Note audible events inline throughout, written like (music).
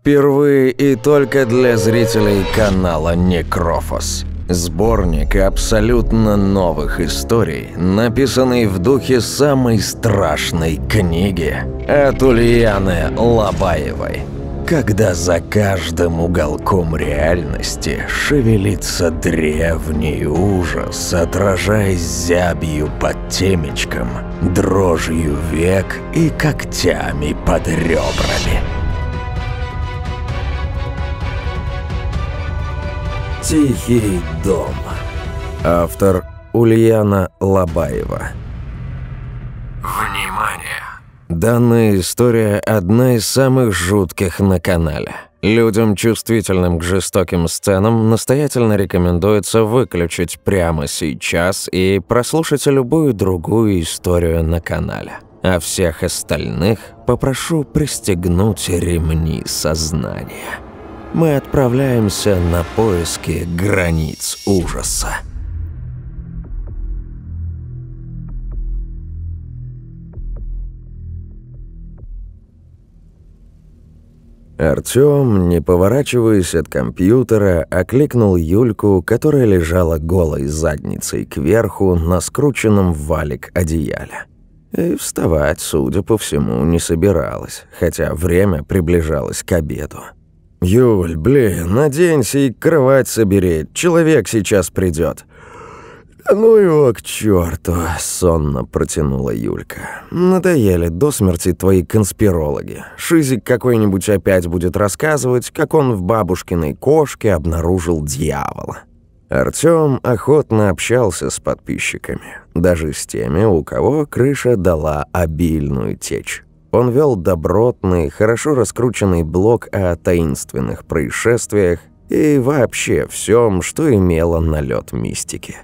Впервые и только для зрителей канала Некрофос. Сборник абсолютно новых историй, написанный в духе самой страшной книги от Ульяны Лобаевой. Когда за каждым уголком реальности шевелится древний ужас, отражаясь зябью под темечком, дрожью век и когтями под ребрами. Тихий дом. Автор Ульяна Лобаева. Внимание! Данная история – одна из самых жутких на канале. Людям, чувствительным к жестоким сценам, настоятельно рекомендуется выключить прямо сейчас и прослушать любую другую историю на канале. А всех остальных попрошу пристегнуть ремни сознания мы отправляемся на поиски границ ужаса. Артём, не поворачиваясь от компьютера, окликнул Юльку, которая лежала голой задницей кверху на скрученном валик одеяле. И вставать, судя по всему, не собиралась, хотя время приближалось к обеду. «Юль, блин, наденься и кровать собери, человек сейчас придет. «Ну его к черту, сонно протянула Юлька. «Надоели до смерти твои конспирологи. Шизик какой-нибудь опять будет рассказывать, как он в бабушкиной кошке обнаружил дьявола». Артём охотно общался с подписчиками, даже с теми, у кого крыша дала обильную течь. Он вел добротный, хорошо раскрученный блог о таинственных происшествиях и вообще всем, что имело налет мистики.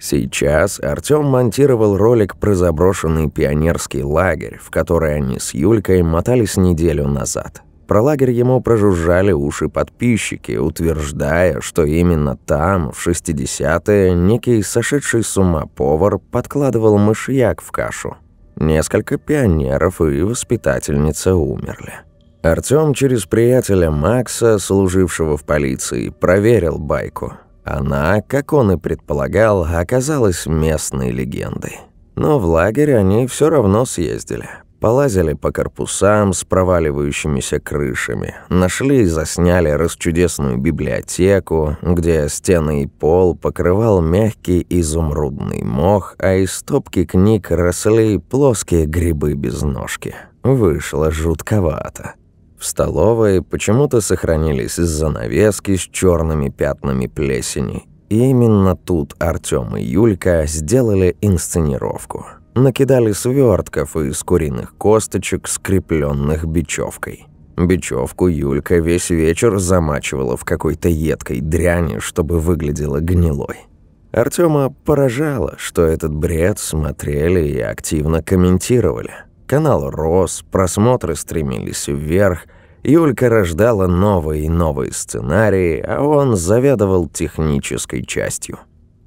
Сейчас Артём монтировал ролик про заброшенный пионерский лагерь, в который они с Юлькой мотались неделю назад. Про лагерь ему прожужжали уши подписчики, утверждая, что именно там, в 60-е, некий сошедший с ума повар подкладывал мышьяк в кашу. Несколько пионеров и воспитательница умерли. Артём через приятеля Макса, служившего в полиции, проверил байку. Она, как он и предполагал, оказалась местной легендой. Но в лагерь они все равно съездили. Полазили по корпусам с проваливающимися крышами, нашли и засняли расчудесную библиотеку, где стены и пол покрывал мягкий изумрудный мох, а из стопки книг росли плоские грибы без ножки. Вышло жутковато. В столовой почему-то сохранились занавески с черными пятнами плесени. И именно тут Артём и Юлька сделали инсценировку – накидали свертков из куриных косточек, скрепленных бечевкой. Бечевку Юлька весь вечер замачивала в какой-то едкой дряни, чтобы выглядела гнилой. Артема поражало, что этот бред смотрели и активно комментировали. Канал рос, просмотры стремились вверх, Юлька рождала новые и новые сценарии, а он заведовал технической частью.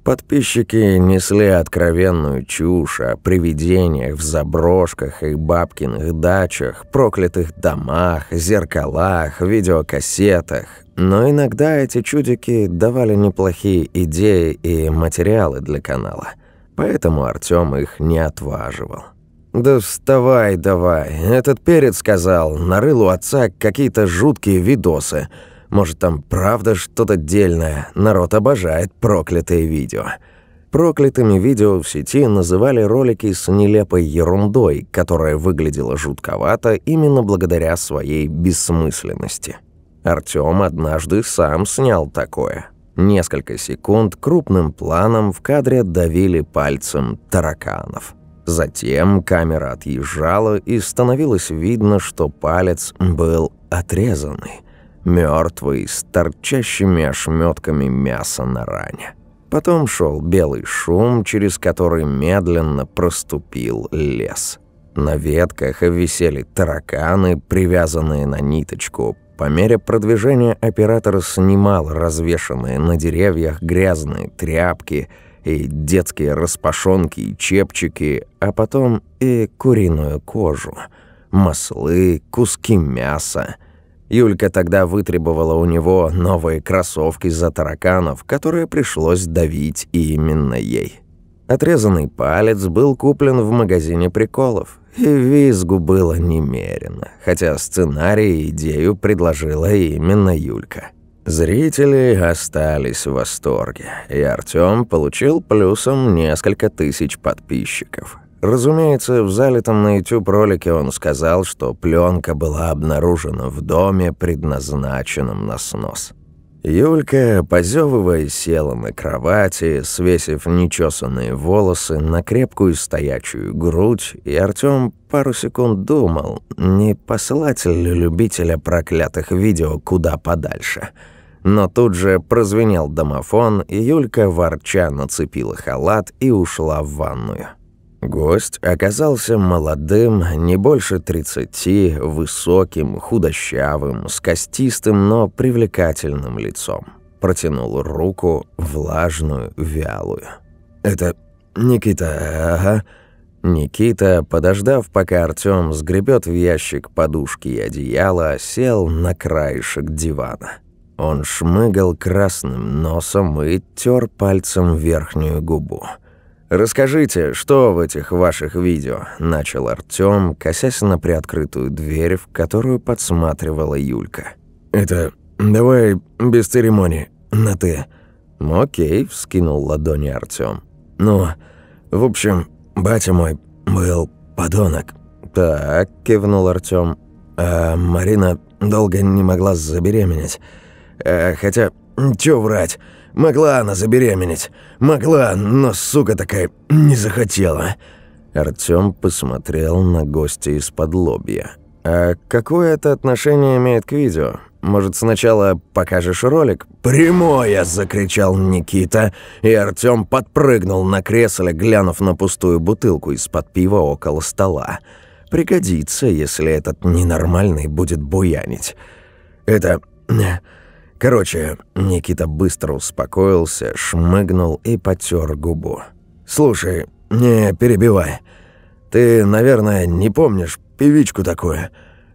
Подписчики несли откровенную чушь о привидениях в заброшках и бабкиных дачах, проклятых домах, зеркалах, видеокассетах. Но иногда эти чудики давали неплохие идеи и материалы для канала. Поэтому Артём их не отваживал. «Да вставай давай, этот перец сказал, нарыл у отца какие-то жуткие видосы». Может, там правда что-то дельное. Народ обожает проклятые видео. Проклятыми видео в сети называли ролики с нелепой ерундой, которая выглядела жутковато именно благодаря своей бессмысленности. Артём однажды сам снял такое. Несколько секунд крупным планом в кадре давили пальцем тараканов. Затем камера отъезжала, и становилось видно, что палец был отрезанный – мертвый, с торчащими ошметками мяса на ране. Потом шел белый шум, через который медленно проступил лес. На ветках висели тараканы, привязанные на ниточку. По мере продвижения оператор снимал развешанные на деревьях грязные тряпки и детские распашонки и чепчики, а потом и куриную кожу, маслы, куски мяса — Юлька тогда вытребовала у него новые кроссовки за тараканов, которые пришлось давить именно ей. Отрезанный палец был куплен в магазине приколов, и визгу было немерено, хотя сценарий и идею предложила именно Юлька. Зрители остались в восторге, и Артём получил плюсом несколько тысяч подписчиков. Разумеется, в залитом на YouTube ролике он сказал, что пленка была обнаружена в доме, предназначенном на снос. Юлька, позевывая, села на кровати, свесив нечесанные волосы на крепкую стоячую грудь, и Артём пару секунд думал, не посылать ли любителя проклятых видео куда подальше – но тут же прозвенел домофон, и Юлька ворча нацепила халат и ушла в ванную. Гость оказался молодым, не больше тридцати, высоким, худощавым, с костистым, но привлекательным лицом. Протянул руку, влажную, вялую. «Это Никита, ага». Никита, подождав, пока Артём сгребет в ящик подушки и одеяло, сел на краешек дивана. Он шмыгал красным носом и тер пальцем верхнюю губу. «Расскажите, что в этих ваших видео?» – начал Артём, косясь на приоткрытую дверь, в которую подсматривала Юлька. «Это... давай без церемоний, на «ты». «Окей», – вскинул ладони Артём. «Ну, в общем, батя мой был подонок». «Так», – кивнул Артём. «А Марина долго не могла забеременеть». Э, хотя, чё врать, могла она забеременеть. Могла, но сука такая не захотела. Артём посмотрел на гостя из-под лобья. «А какое это отношение имеет к видео? Может, сначала покажешь ролик?» «Прямое!» – закричал Никита, и Артём подпрыгнул на кресле, глянув на пустую бутылку из-под пива около стола. «Пригодится, если этот ненормальный будет буянить». «Это... Короче, Никита быстро успокоился, шмыгнул и потер губу. «Слушай, не перебивай. Ты, наверное, не помнишь певичку такую?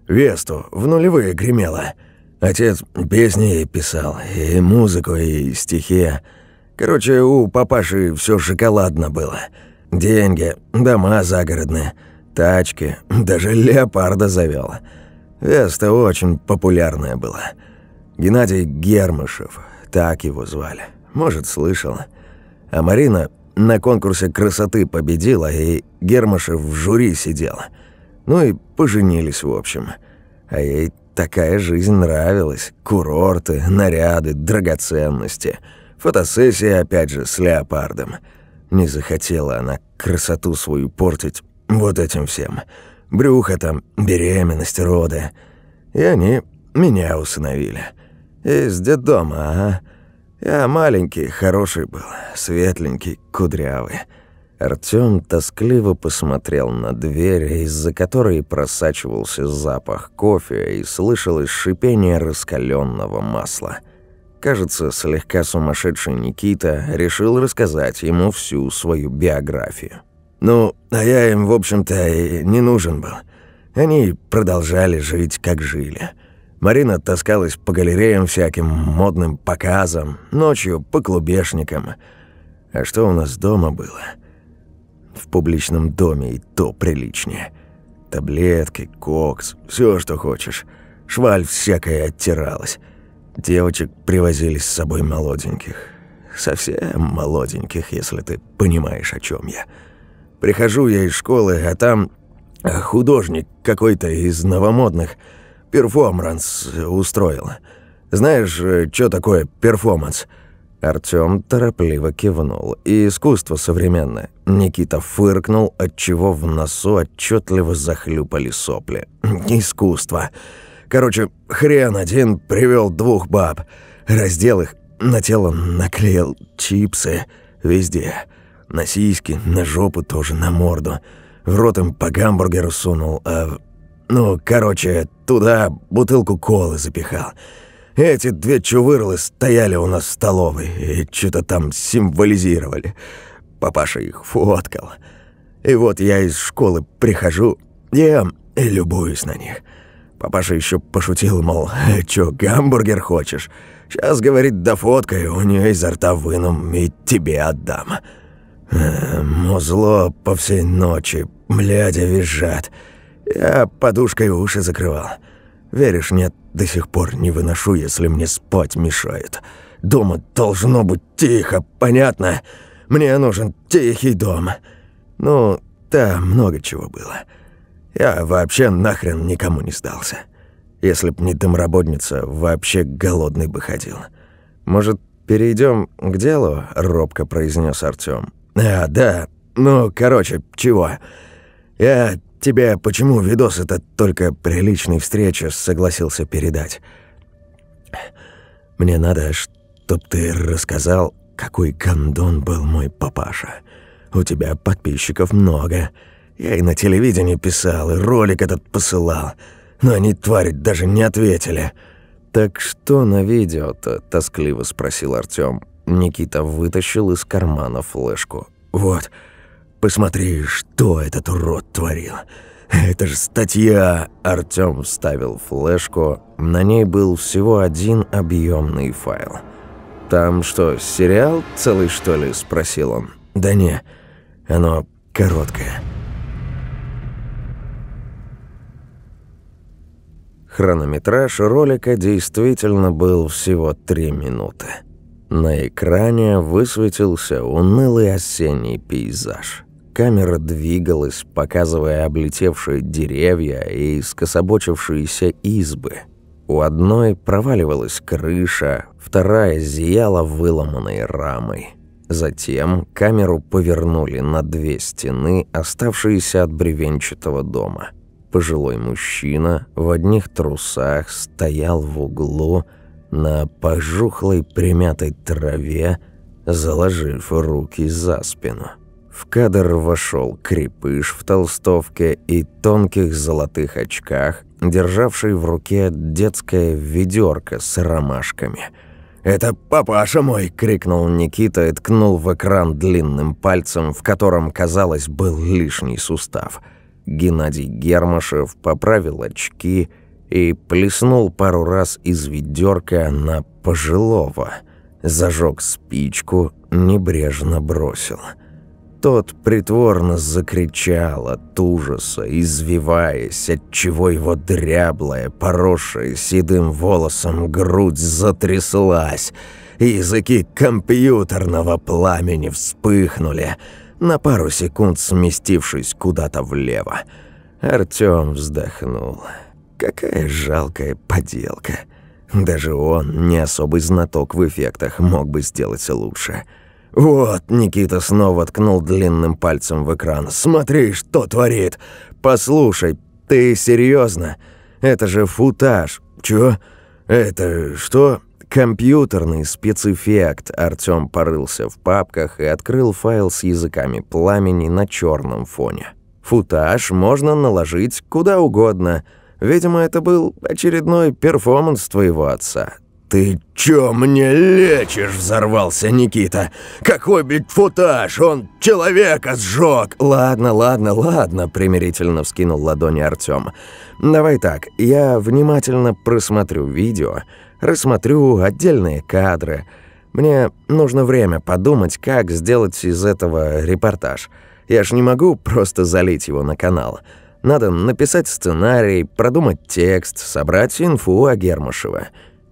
Весту, в нулевые гремела. Отец песни писал, и музыку, и стихи. Короче, у папаши все шоколадно было. Деньги, дома загородные, тачки, (laughs) даже леопарда завел. Веста очень популярная была». Геннадий Гермышев, так его звали. Может, слышал. А Марина на конкурсе красоты победила, и Гермышев в жюри сидел. Ну и поженились, в общем. А ей такая жизнь нравилась. Курорты, наряды, драгоценности. Фотосессия, опять же, с леопардом. Не захотела она красоту свою портить вот этим всем. Брюхо там, беременность, роды. И они меня усыновили. Из детдома, ага. Я маленький, хороший был, светленький, кудрявый. Артём тоскливо посмотрел на дверь, из-за которой просачивался запах кофе и слышалось шипение раскаленного масла. Кажется, слегка сумасшедший Никита решил рассказать ему всю свою биографию. Ну, а я им, в общем-то, и не нужен был. Они продолжали жить, как жили. Марина таскалась по галереям всяким модным показам, ночью по клубешникам. А что у нас дома было? В публичном доме и то приличнее. Таблетки, кокс, все, что хочешь. Шваль всякая оттиралась. Девочек привозили с собой молоденьких. Совсем молоденьких, если ты понимаешь, о чем я. Прихожу я из школы, а там художник какой-то из новомодных – перформанс устроил. Знаешь, э, что такое перформанс?» Артём торопливо кивнул. «И искусство современное». Никита фыркнул, отчего в носу отчетливо захлюпали сопли. «Искусство. Короче, хрен один привел двух баб. Раздел их, на тело наклеил чипсы. Везде. На сиськи, на жопу тоже, на морду. В рот им по гамбургеру сунул, а ну, короче, туда бутылку колы запихал. Эти две чувырлы стояли у нас в столовой и что-то там символизировали. Папаша их фоткал. И вот я из школы прихожу, ем и любуюсь на них. Папаша еще пошутил, мол, (laughs) чё, гамбургер хочешь? Сейчас, говорит, да фоткай, у нее изо рта выну и тебе отдам. Э, музло по всей ночи, блядя, визжат. Я подушкой уши закрывал. Веришь, нет, до сих пор не выношу, если мне спать мешают. Дома должно быть тихо, понятно? Мне нужен тихий дом. Ну, да, много чего было. Я вообще нахрен никому не сдался. Если б не домработница, вообще голодный бы ходил. Может, перейдем к делу?» — робко произнес Артём. «А, да. Ну, короче, чего? Я тебе почему видос этот только при личной встрече согласился передать? Мне надо, чтоб ты рассказал, какой гондон был мой папаша. У тебя подписчиков много. Я и на телевидении писал, и ролик этот посылал. Но они, твари, даже не ответили. «Так что на видео-то?» – тоскливо спросил Артём. Никита вытащил из кармана флешку. «Вот, посмотри, что этот урод творил. Это же статья!» Артём вставил флешку. На ней был всего один объемный файл. «Там что, сериал целый, что ли?» – спросил он. «Да не, оно короткое». Хронометраж ролика действительно был всего три минуты. На экране высветился унылый осенний пейзаж. Камера двигалась, показывая облетевшие деревья и скособочившиеся избы. У одной проваливалась крыша, вторая зияла выломанной рамой. Затем камеру повернули на две стены, оставшиеся от бревенчатого дома – пожилой мужчина в одних трусах стоял в углу на пожухлой примятой траве, заложив руки за спину. В кадр вошел крепыш в толстовке и тонких золотых очках, державший в руке детское ведерко с ромашками. «Это папаша мой!» — крикнул Никита и ткнул в экран длинным пальцем, в котором, казалось, был лишний сустав — Геннадий Гермашев поправил очки и плеснул пару раз из ведерка на пожилого. Зажег спичку, небрежно бросил. Тот притворно закричал от ужаса, извиваясь, отчего его дряблая, поросшая седым волосом грудь затряслась. Языки компьютерного пламени вспыхнули — на пару секунд сместившись куда-то влево. Артём вздохнул. Какая жалкая поделка. Даже он, не особый знаток в эффектах, мог бы сделать лучше. «Вот», — Никита снова ткнул длинным пальцем в экран. «Смотри, что творит! Послушай, ты серьезно? Это же футаж. Чё? Это что?» Компьютерный спецэффект. Артём порылся в папках и открыл файл с языками пламени на черном фоне. Футаж можно наложить куда угодно. Видимо, это был очередной перформанс твоего отца. «Ты чё мне лечишь?» – взорвался Никита. «Какой футаж? Он человека сжёг!» «Ладно, ладно, ладно», – примирительно вскинул ладони Артём. «Давай так, я внимательно просмотрю видео, рассмотрю отдельные кадры. Мне нужно время подумать, как сделать из этого репортаж. Я ж не могу просто залить его на канал. Надо написать сценарий, продумать текст, собрать инфу о Гермашева».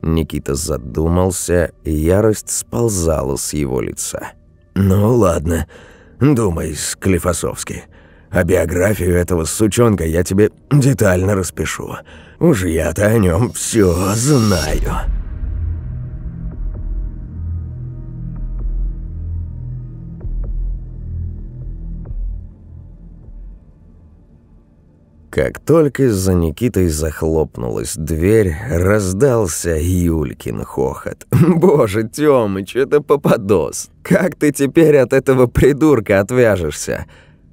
Никита задумался, и ярость сползала с его лица. «Ну ладно, думай, Склифосовский. А биографию этого сучонка я тебе детально распишу. Уж я-то о нем все знаю». Как только за Никитой захлопнулась дверь, раздался Юлькин хохот. (laughs) «Боже, Тёмыч, это попадос! Как ты теперь от этого придурка отвяжешься?»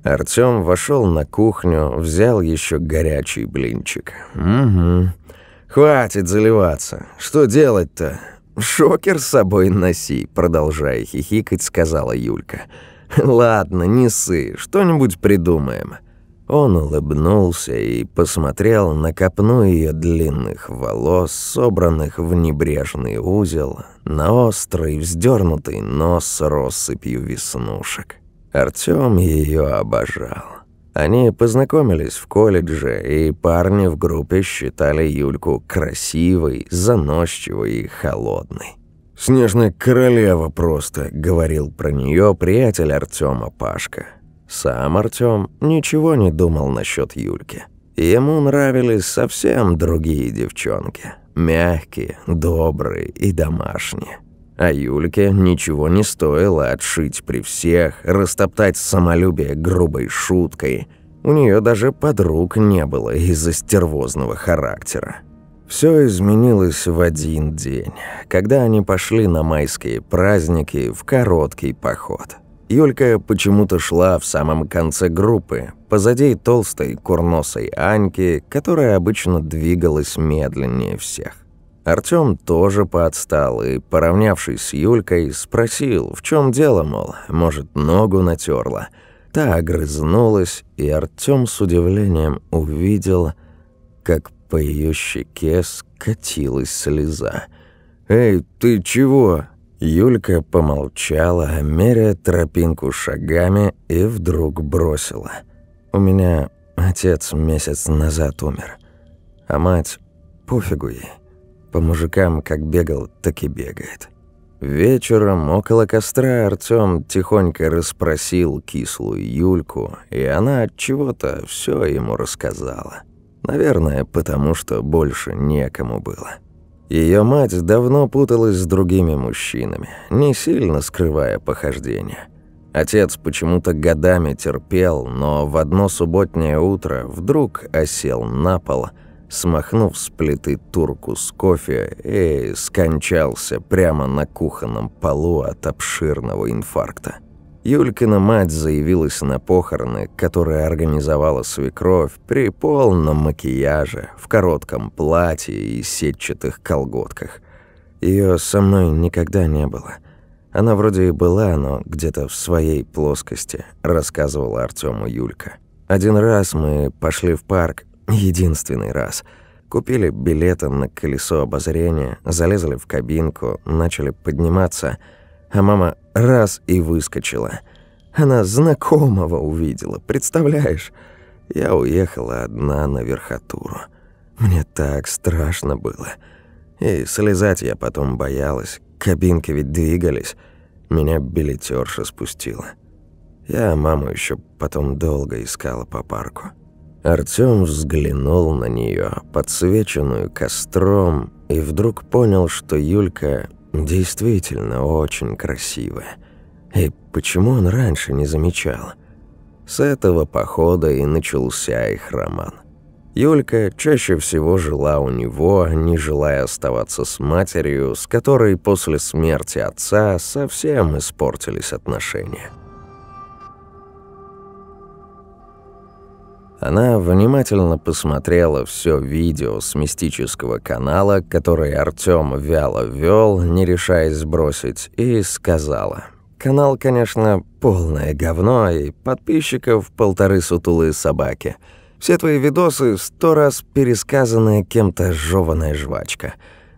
Артём вошел на кухню, взял еще горячий блинчик. «Угу. Хватит заливаться. Что делать-то? Шокер с собой носи», продолжая хихикать, сказала Юлька. «Ладно, не ссы, что-нибудь придумаем». Он улыбнулся и посмотрел на копну ее длинных волос, собранных в небрежный узел, на острый вздернутый нос с россыпью веснушек. Артём ее обожал. Они познакомились в колледже, и парни в группе считали Юльку красивой, заносчивой и холодной. «Снежная королева просто», — говорил про нее приятель Артема Пашка. Сам Артём ничего не думал насчет Юльки. Ему нравились совсем другие девчонки. Мягкие, добрые и домашние. А Юльке ничего не стоило отшить при всех, растоптать самолюбие грубой шуткой. У нее даже подруг не было из-за стервозного характера. Все изменилось в один день, когда они пошли на майские праздники в короткий поход. Юлька почему-то шла в самом конце группы, позади толстой курносой Аньки, которая обычно двигалась медленнее всех. Артём тоже подстал и, поравнявшись с Юлькой, спросил, в чем дело, мол, может, ногу натерла. Та огрызнулась, и Артём с удивлением увидел, как по ее щеке скатилась слеза. «Эй, ты чего?» Юлька помолчала, меря тропинку шагами, и вдруг бросила. «У меня отец месяц назад умер, а мать пофигу ей. По мужикам как бегал, так и бегает». Вечером около костра Артём тихонько расспросил кислую Юльку, и она от чего-то все ему рассказала. Наверное, потому что больше некому было. Ее мать давно путалась с другими мужчинами, не сильно скрывая похождения. Отец почему-то годами терпел, но в одно субботнее утро вдруг осел на пол, смахнув с плиты турку с кофе и скончался прямо на кухонном полу от обширного инфаркта. Юлькина мать заявилась на похороны, которые организовала свекровь при полном макияже, в коротком платье и сетчатых колготках. Ее со мной никогда не было. Она вроде и была, но где-то в своей плоскости, рассказывала Артему Юлька. Один раз мы пошли в парк, единственный раз. Купили билеты на колесо обозрения, залезли в кабинку, начали подниматься – а мама раз и выскочила. Она знакомого увидела, представляешь? Я уехала одна на верхотуру. Мне так страшно было. И слезать я потом боялась. Кабинки ведь двигались. Меня билетерша спустила. Я маму еще потом долго искала по парку. Артём взглянул на нее, подсвеченную костром, и вдруг понял, что Юлька Действительно очень красивая. И почему он раньше не замечал? С этого похода и начался их роман. Юлька чаще всего жила у него, не желая оставаться с матерью, с которой после смерти отца совсем испортились отношения. Она внимательно посмотрела все видео с мистического канала, который Артём вяло вел, не решаясь сбросить, и сказала. «Канал, конечно, полное говно, и подписчиков полторы сутулые собаки. Все твои видосы сто раз пересказанная кем-то жёваная жвачка.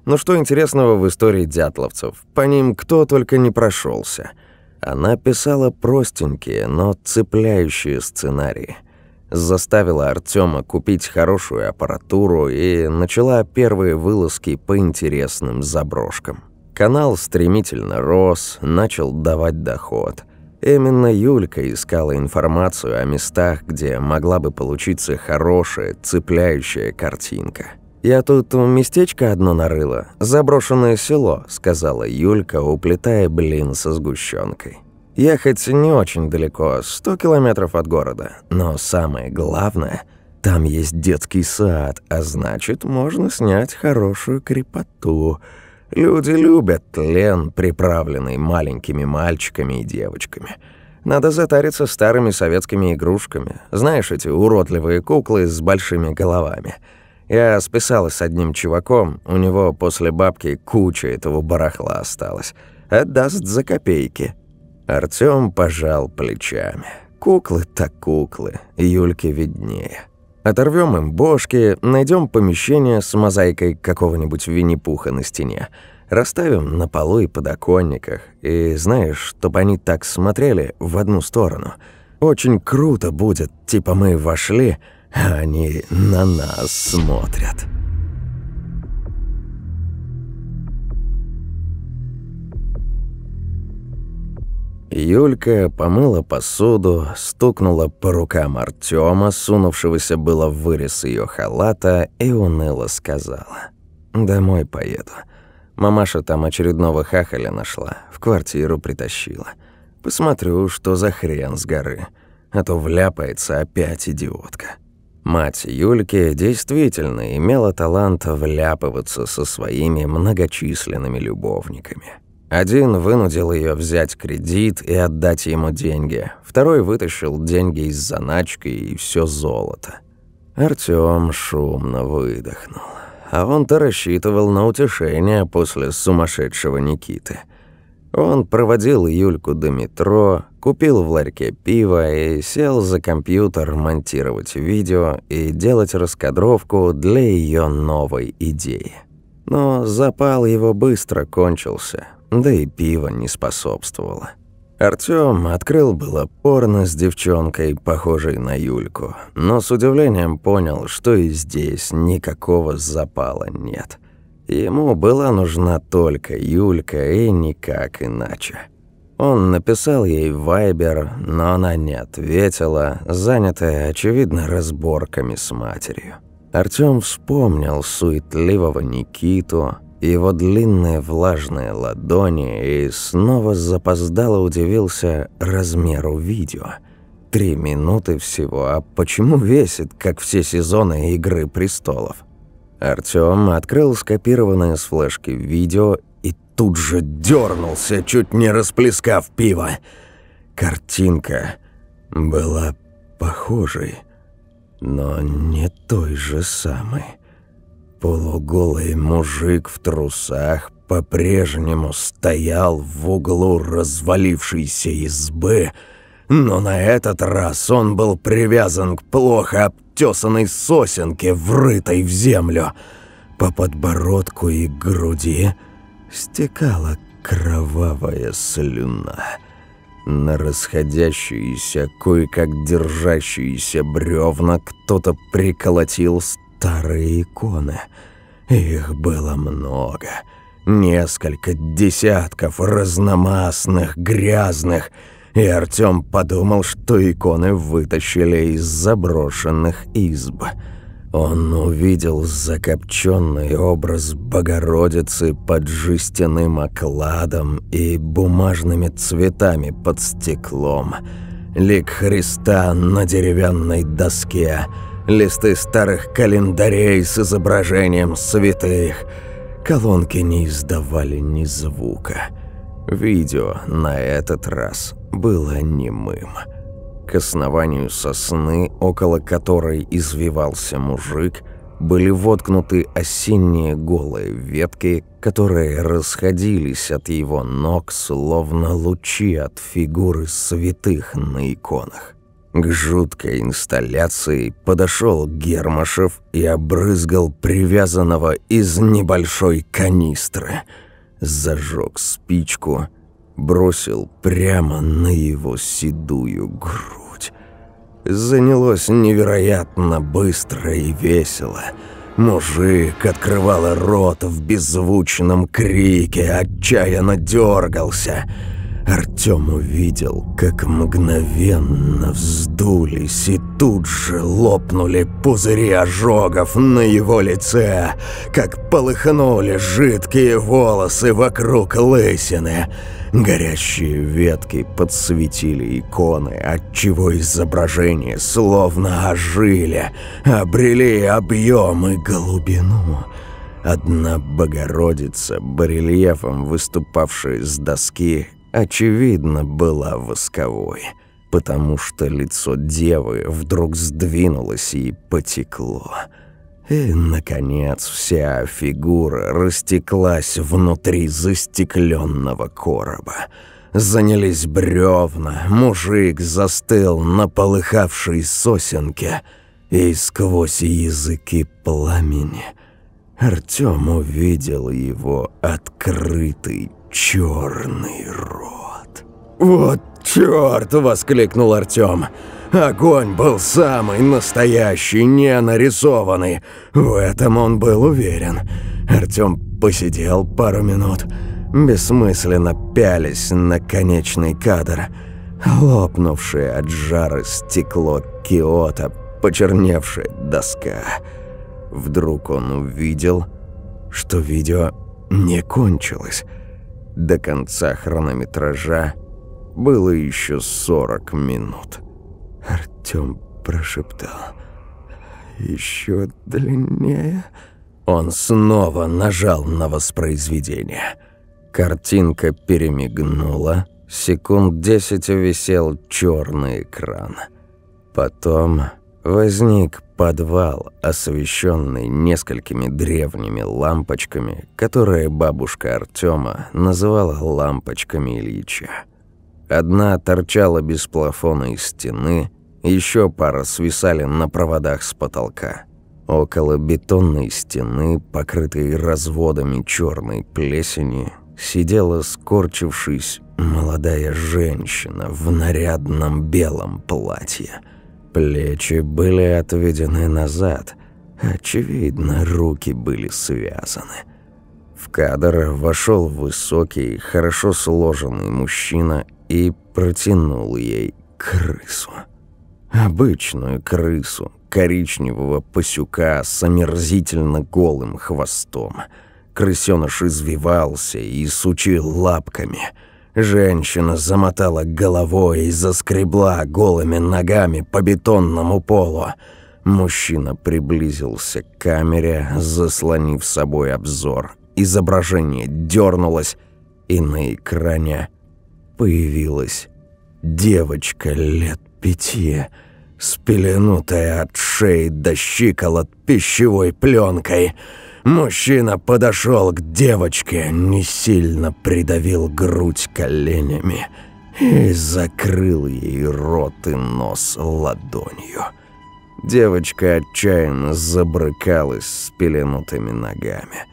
Но что интересного в истории дятловцев? По ним кто только не прошелся. Она писала простенькие, но цепляющие сценарии заставила Артема купить хорошую аппаратуру и начала первые вылазки по интересным заброшкам. Канал стремительно рос, начал давать доход. Именно Юлька искала информацию о местах, где могла бы получиться хорошая, цепляющая картинка. «Я тут местечко одно нарыла, заброшенное село», — сказала Юлька, уплетая блин со сгущенкой. Ехать не очень далеко, 100 километров от города. Но самое главное, там есть детский сад, а значит, можно снять хорошую крепоту. Люди любят тлен, приправленный маленькими мальчиками и девочками. Надо затариться старыми советскими игрушками. Знаешь, эти уродливые куклы с большими головами. Я списалась с одним чуваком, у него после бабки куча этого барахла осталось. Отдаст за копейки. Артём пожал плечами. Куклы так куклы, Юльке виднее. Оторвем им бошки, найдем помещение с мозаикой какого-нибудь Винни-Пуха на стене, расставим на полу и подоконниках, и знаешь, чтобы они так смотрели в одну сторону. Очень круто будет, типа мы вошли, а они на нас смотрят». Юлька помыла посуду, стукнула по рукам Артема, сунувшегося было в вырез ее халата, и уныло сказала. «Домой поеду. Мамаша там очередного хахаля нашла, в квартиру притащила. Посмотрю, что за хрен с горы, а то вляпается опять идиотка». Мать Юльки действительно имела талант вляпываться со своими многочисленными любовниками. Один вынудил ее взять кредит и отдать ему деньги, второй вытащил деньги из заначки и все золото. Артём шумно выдохнул. А он-то рассчитывал на утешение после сумасшедшего Никиты. Он проводил Юльку до метро, купил в ларьке пиво и сел за компьютер монтировать видео и делать раскадровку для ее новой идеи. Но запал его быстро кончился да и пиво не способствовало. Артём открыл было порно с девчонкой, похожей на Юльку, но с удивлением понял, что и здесь никакого запала нет. Ему была нужна только Юлька и никак иначе. Он написал ей Вайбер, но она не ответила, занятая, очевидно, разборками с матерью. Артём вспомнил суетливого Никиту, его длинные влажные ладони и снова запоздало удивился размеру видео. Три минуты всего, а почему весит, как все сезоны «Игры престолов»? Артём открыл скопированное с флешки видео и тут же дернулся, чуть не расплескав пиво. Картинка была похожей, но не той же самой. Полуголый мужик в трусах по-прежнему стоял в углу развалившейся избы, но на этот раз он был привязан к плохо обтесанной сосенке, врытой в землю. По подбородку и груди стекала кровавая слюна. На расходящиеся, кое-как держащиеся бревна кто-то приколотил старые иконы. Их было много. Несколько десятков разномастных, грязных, и Артём подумал, что иконы вытащили из заброшенных изб. Он увидел закопченный образ Богородицы под жестяным окладом и бумажными цветами под стеклом, лик Христа на деревянной доске — листы старых календарей с изображением святых. Колонки не издавали ни звука. Видео на этот раз было немым. К основанию сосны, около которой извивался мужик, были воткнуты осенние голые ветки, которые расходились от его ног, словно лучи от фигуры святых на иконах. К жуткой инсталляции подошел Гермашев и обрызгал привязанного из небольшой канистры. Зажег спичку, бросил прямо на его седую грудь. Занялось невероятно быстро и весело. Мужик открывал рот в беззвучном крике, отчаянно дергался — Артём увидел, как мгновенно вздулись и тут же лопнули пузыри ожогов на его лице, как полыхнули жидкие волосы вокруг лысины. Горящие ветки подсветили иконы, отчего изображения словно ожили, обрели объем и глубину. Одна Богородица, барельефом выступавшая с доски, очевидно, была восковой, потому что лицо девы вдруг сдвинулось и потекло. И, наконец, вся фигура растеклась внутри застекленного короба. Занялись бревна, мужик застыл на полыхавшей сосенке, и сквозь языки пламени Артём увидел его открытый черный рот. «Вот чёрт!» – воскликнул Артём. Огонь был самый настоящий, не нарисованный. В этом он был уверен. Артём посидел пару минут – бессмысленно пялись на конечный кадр. Лопнувшее от жара стекло Киота, почерневшая доска. Вдруг он увидел, что видео не кончилось. До конца хронометража было еще 40 минут. Артём прошептал. «Еще длиннее?» Он снова нажал на воспроизведение – Картинка перемигнула. Секунд десять висел черный экран. Потом возник подвал, освещенный несколькими древними лампочками, которые бабушка Артема называла лампочками Ильича. Одна торчала без плафона из стены, еще пара свисали на проводах с потолка. Около бетонной стены, покрытой разводами черной плесени, сидела, скорчившись, молодая женщина в нарядном белом платье. Плечи были отведены назад. Очевидно, руки были связаны. В кадр вошел высокий, хорошо сложенный мужчина и протянул ей крысу. Обычную крысу, коричневого пасюка с омерзительно голым хвостом – Крысёныш извивался и сучил лапками. Женщина замотала головой и заскребла голыми ногами по бетонному полу. Мужчина приблизился к камере, заслонив собой обзор. Изображение дернулось, и на экране появилась девочка лет пяти, спеленутая от шеи до щиколот пищевой пленкой — Мужчина подошел к девочке, не сильно придавил грудь коленями и закрыл ей рот и нос ладонью. Девочка отчаянно забрыкалась с пеленутыми ногами.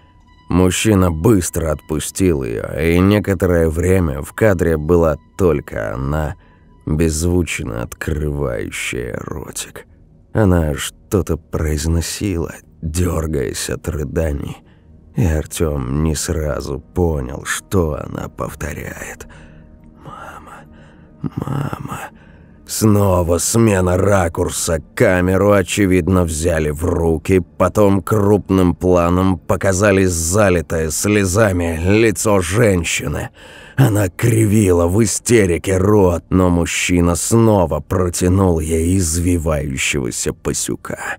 Мужчина быстро отпустил ее, и некоторое время в кадре была только она, беззвучно открывающая ротик. Она что-то произносила, дергаясь от рыданий, и Артём не сразу понял, что она повторяет. «Мама, мама...» Снова смена ракурса, камеру, очевидно, взяли в руки, потом крупным планом показали залитое слезами лицо женщины. Она кривила в истерике рот, но мужчина снова протянул ей извивающегося пасюка.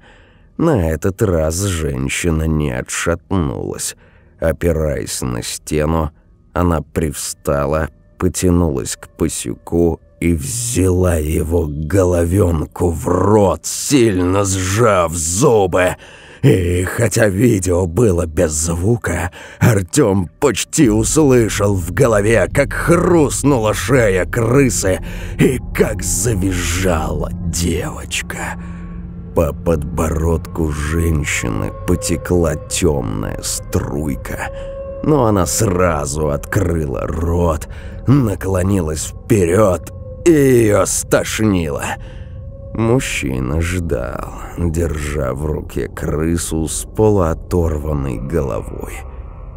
На этот раз женщина не отшатнулась. Опираясь на стену, она привстала, потянулась к пасюку и взяла его головенку в рот, сильно сжав зубы. И хотя видео было без звука, Артём почти услышал в голове, как хрустнула шея крысы и как завизжала девочка. По подбородку женщины потекла темная струйка, но она сразу открыла рот, наклонилась вперед и ее стошнило. Мужчина ждал, держа в руке крысу с полуоторванной головой.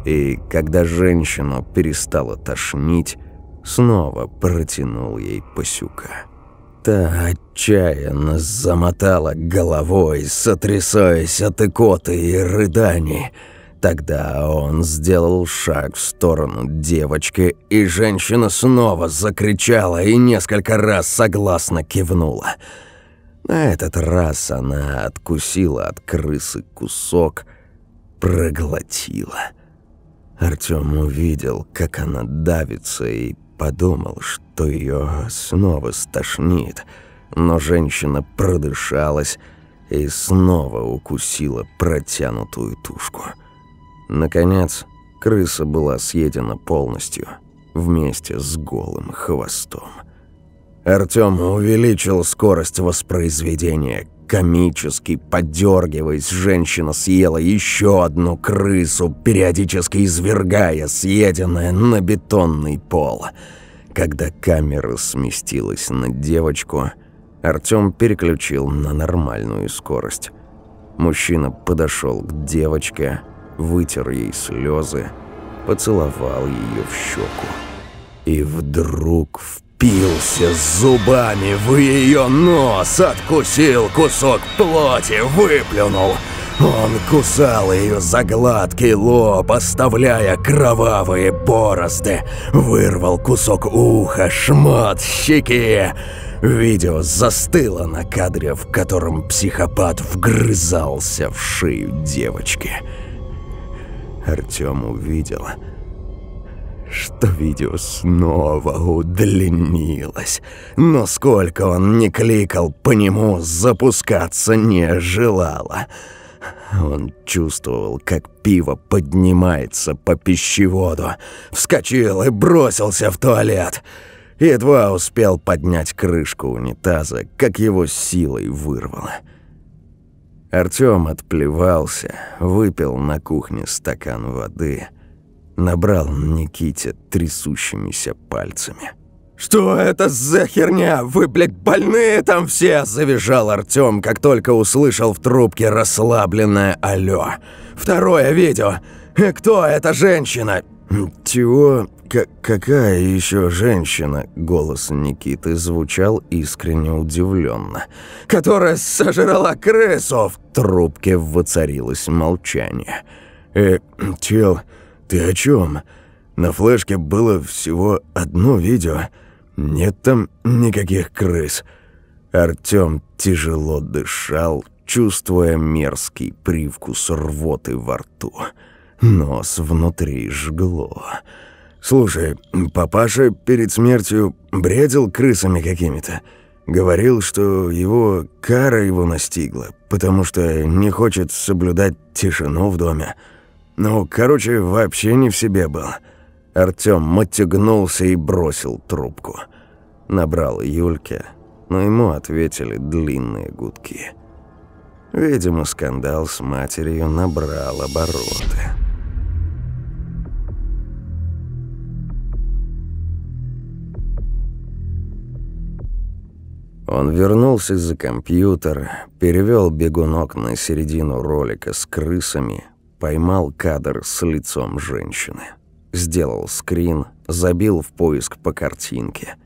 И когда женщину перестала тошнить, снова протянул ей пасюка. Та отчаянно замотала головой, сотрясаясь от икоты и рыданий. Тогда он сделал шаг в сторону девочки, и женщина снова закричала и несколько раз согласно кивнула. На этот раз она откусила от крысы кусок, проглотила. Артём увидел, как она давится, и подумал, что ее снова стошнит, но женщина продышалась и снова укусила протянутую тушку. Наконец, крыса была съедена полностью. вместе с голым хвостом. Артём увеличил скорость воспроизведения. Комически подергиваясь, женщина съела еще одну крысу, периодически извергая съеденное на бетонный пол. Когда камера сместилась на девочку, Артём переключил на нормальную скорость. Мужчина подошел к девочке, вытер ей слезы, поцеловал ее в щеку. И вдруг впился зубами в ее нос, откусил кусок плоти, выплюнул. Он кусал ее за гладкий лоб, оставляя кровавые борозды. Вырвал кусок уха, шмат щеки. Видео застыло на кадре, в котором психопат вгрызался в шею девочки. Артём увидел, что видео снова удлинилось. Но сколько он не кликал по нему, запускаться не желало. Он чувствовал, как пиво поднимается по пищеводу. Вскочил и бросился в туалет. Едва успел поднять крышку унитаза, как его силой вырвало. Артём отплевался, выпил на кухне стакан воды, набрал Никите трясущимися пальцами. «Что это за херня? Вы, блядь, больные там все!» – завизжал Артём, как только услышал в трубке расслабленное «Алло». «Второе видео. Кто эта женщина?» «Чего? К какая еще женщина?» Голос Никиты звучал искренне удивленно. «Которая сожрала крысу!» В трубке воцарилось молчание. «Э, чел, ты о чем? На флешке было всего одно видео. Нет там никаких крыс». Артём тяжело дышал, чувствуя мерзкий привкус рвоты во рту. Нос внутри жгло. «Слушай, папаша перед смертью бредил крысами какими-то. Говорил, что его кара его настигла, потому что не хочет соблюдать тишину в доме. Ну, короче, вообще не в себе был». Артём мотягнулся и бросил трубку. Набрал Юльке, но ему ответили длинные гудки. Видимо, скандал с матерью набрал обороты. Он вернулся за компьютер, перевел бегунок на середину ролика с крысами, поймал кадр с лицом женщины. Сделал скрин, забил в поиск по картинке.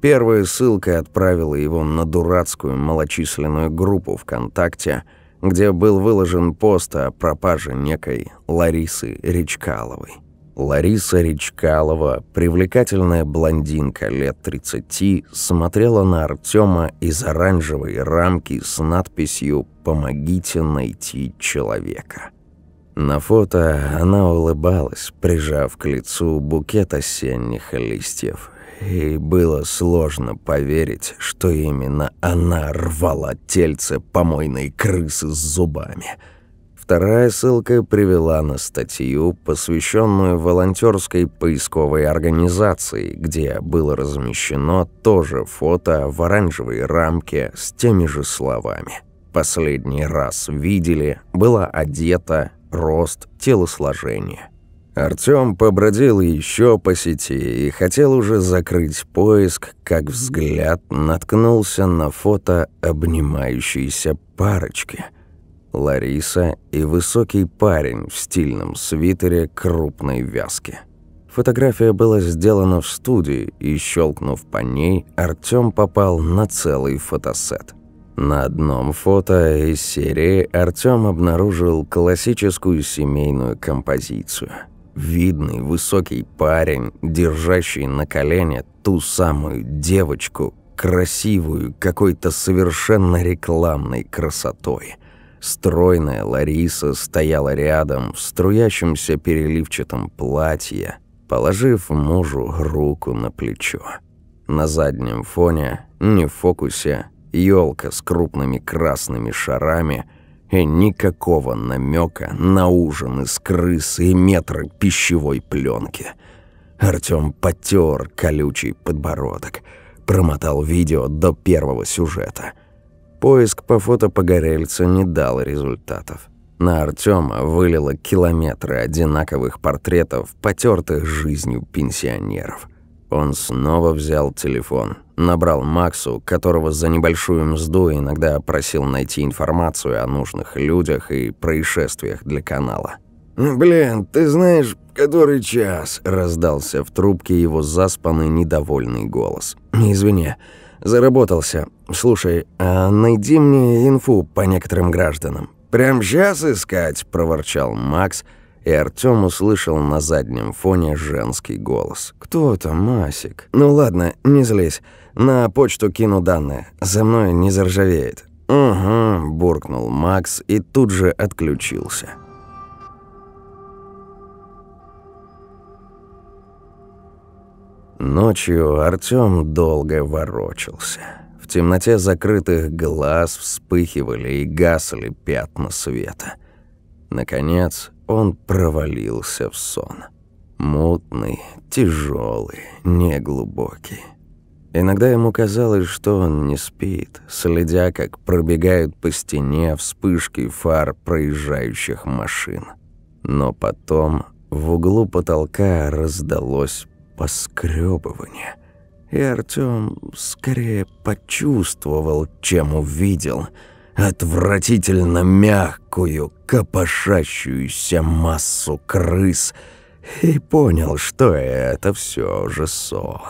Первая ссылка отправила его на дурацкую малочисленную группу ВКонтакте, где был выложен пост о пропаже некой Ларисы Речкаловой. Лариса Речкалова, привлекательная блондинка лет 30, смотрела на Артема из оранжевой рамки с надписью «Помогите найти человека». На фото она улыбалась, прижав к лицу букет осенних листьев. И было сложно поверить, что именно она рвала тельце помойной крысы с зубами – Вторая ссылка привела на статью, посвященную волонтерской поисковой организации, где было размещено тоже фото в оранжевой рамке с теми же словами. Последний раз видели, была одета, рост, телосложение. Артём побродил еще по сети и хотел уже закрыть поиск, как взгляд наткнулся на фото обнимающейся парочки – Лариса и высокий парень в стильном свитере крупной вязки. Фотография была сделана в студии, и, щелкнув по ней, Артём попал на целый фотосет. На одном фото из серии Артём обнаружил классическую семейную композицию. Видный высокий парень, держащий на колене ту самую девочку, красивую, какой-то совершенно рекламной красотой – Стройная Лариса стояла рядом в струящемся переливчатом платье, положив мужу руку на плечо. На заднем фоне, не в фокусе, елка с крупными красными шарами и никакого намека на ужин из крысы и метра пищевой пленки. Артём потер колючий подбородок, промотал видео до первого сюжета. Поиск по фото погорельца не дал результатов. На Артема вылило километры одинаковых портретов, потертых жизнью пенсионеров. Он снова взял телефон, набрал Максу, которого за небольшую мзду иногда просил найти информацию о нужных людях и происшествиях для канала. «Блин, ты знаешь, который час?» – раздался в трубке его заспанный недовольный голос. «Извини, заработался. Слушай, а найди мне инфу по некоторым гражданам». «Прям сейчас искать?» – проворчал Макс, и Артём услышал на заднем фоне женский голос. «Кто там, Масик?» «Ну ладно, не злись. На почту кину данные. За мной не заржавеет». «Угу», – буркнул Макс и тут же отключился. Ночью Артём долго ворочался. В темноте закрытых глаз вспыхивали и гасли пятна света. Наконец он провалился в сон. Мутный, тяжелый, неглубокий. Иногда ему казалось, что он не спит, следя, как пробегают по стене вспышки фар проезжающих машин. Но потом в углу потолка раздалось поскребывание. И Артём скорее почувствовал, чем увидел отвратительно мягкую, копошащуюся массу крыс и понял, что это все же сон.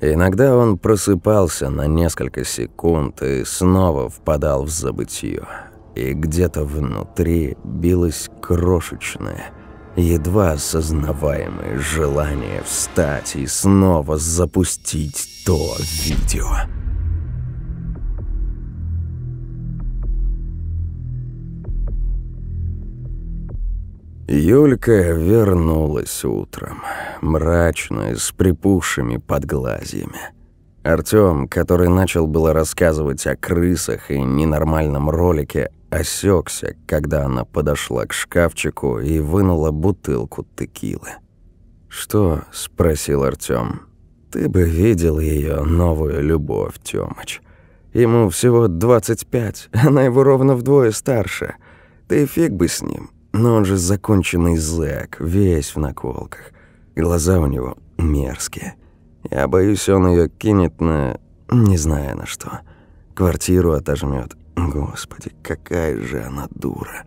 Иногда он просыпался на несколько секунд и снова впадал в забытье. И где-то внутри билось крошечное – едва осознаваемое желание встать и снова запустить то видео. Юлька вернулась утром, мрачная, с припухшими подглазьями. Артём, который начал было рассказывать о крысах и ненормальном ролике, осекся, когда она подошла к шкафчику и вынула бутылку текилы. «Что?» – спросил Артём. «Ты бы видел ее новую любовь, Тёмыч. Ему всего 25, (laughs) она его ровно вдвое старше. Ты фиг бы с ним. Но он же законченный зэк, весь в наколках. Глаза у него мерзкие. Я боюсь, он ее кинет на... не знаю на что. Квартиру отожмет. Господи, какая же она дура.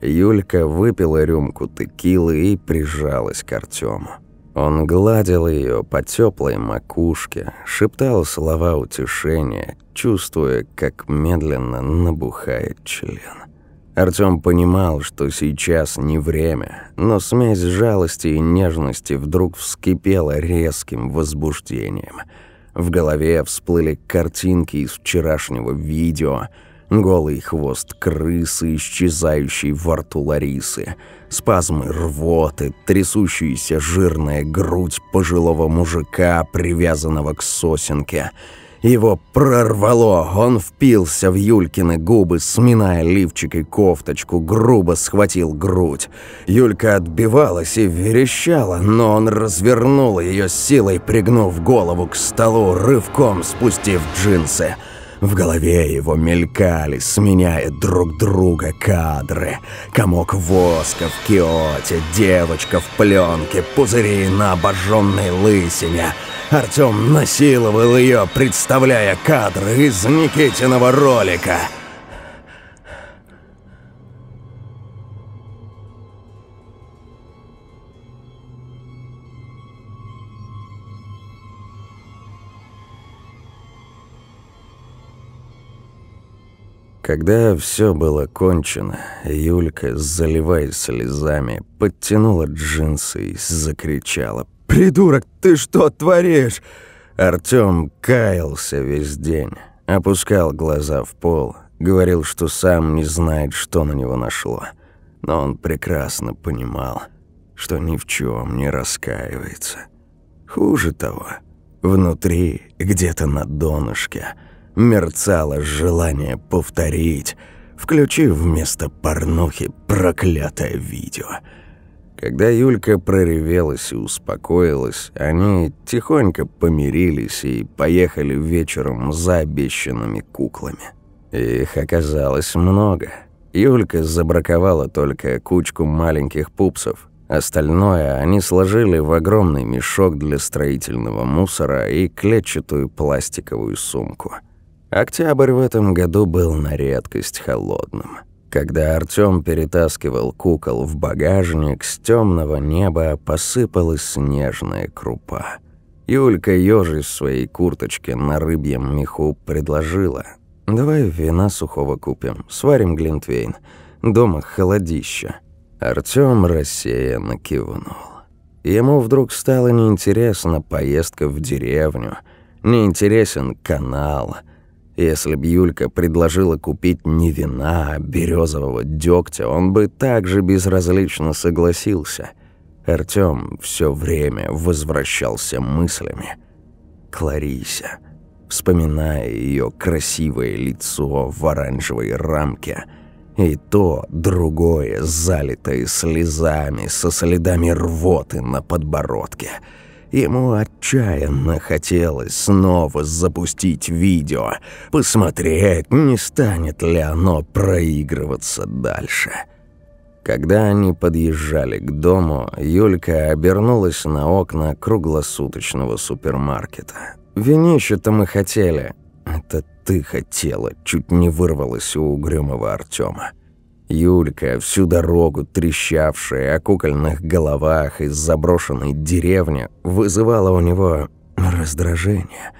Юлька выпила рюмку текилы и прижалась к Артему. Он гладил ее по теплой макушке, шептал слова утешения, чувствуя, как медленно набухает член. Артём понимал, что сейчас не время, но смесь жалости и нежности вдруг вскипела резким возбуждением. В голове всплыли картинки из вчерашнего видео – голый хвост крысы, исчезающий во рту Ларисы, спазмы рвоты, трясущаяся жирная грудь пожилого мужика, привязанного к сосенке. Его прорвало, он впился в Юлькины губы, сминая лифчик и кофточку, грубо схватил грудь. Юлька отбивалась и верещала, но он развернул ее силой, пригнув голову к столу, рывком спустив джинсы – в голове его мелькали, сменяя друг друга кадры. Комок воска в киоте, девочка в пленке, пузыри на обожженной лысине. Артем насиловал ее, представляя кадры из Никитиного ролика — Когда все было кончено, Юлька, заливаясь слезами, подтянула джинсы и закричала. «Придурок, ты что творишь?» Артём каялся весь день, опускал глаза в пол, говорил, что сам не знает, что на него нашло. Но он прекрасно понимал, что ни в чем не раскаивается. Хуже того, внутри, где-то на донышке – мерцало желание повторить, включив вместо порнухи проклятое видео. Когда Юлька проревелась и успокоилась, они тихонько помирились и поехали вечером за обещанными куклами. Их оказалось много. Юлька забраковала только кучку маленьких пупсов. Остальное они сложили в огромный мешок для строительного мусора и клетчатую пластиковую сумку. Октябрь в этом году был на редкость холодным. Когда Артём перетаскивал кукол в багажник, с темного неба посыпалась снежная крупа. Юлька, ёжись в своей курточке на рыбьем меху, предложила. «Давай вина сухого купим, сварим глинтвейн. Дома холодища». Артём рассеянно кивнул. Ему вдруг стало неинтересна поездка в деревню, неинтересен канал — если б Юлька предложила купить не вина, а березового дегтя, он бы также безразлично согласился. Артём все время возвращался мыслями к Ларисе, вспоминая ее красивое лицо в оранжевой рамке и то другое, залитое слезами, со следами рвоты на подбородке – Ему отчаянно хотелось снова запустить видео, посмотреть, не станет ли оно проигрываться дальше. Когда они подъезжали к дому, Юлька обернулась на окна круглосуточного супермаркета. «Винище-то мы хотели». «Это ты хотела», чуть не вырвалась у угрюмого Артема. Юлька, всю дорогу трещавшая о кукольных головах из заброшенной деревни, вызывала у него раздражение.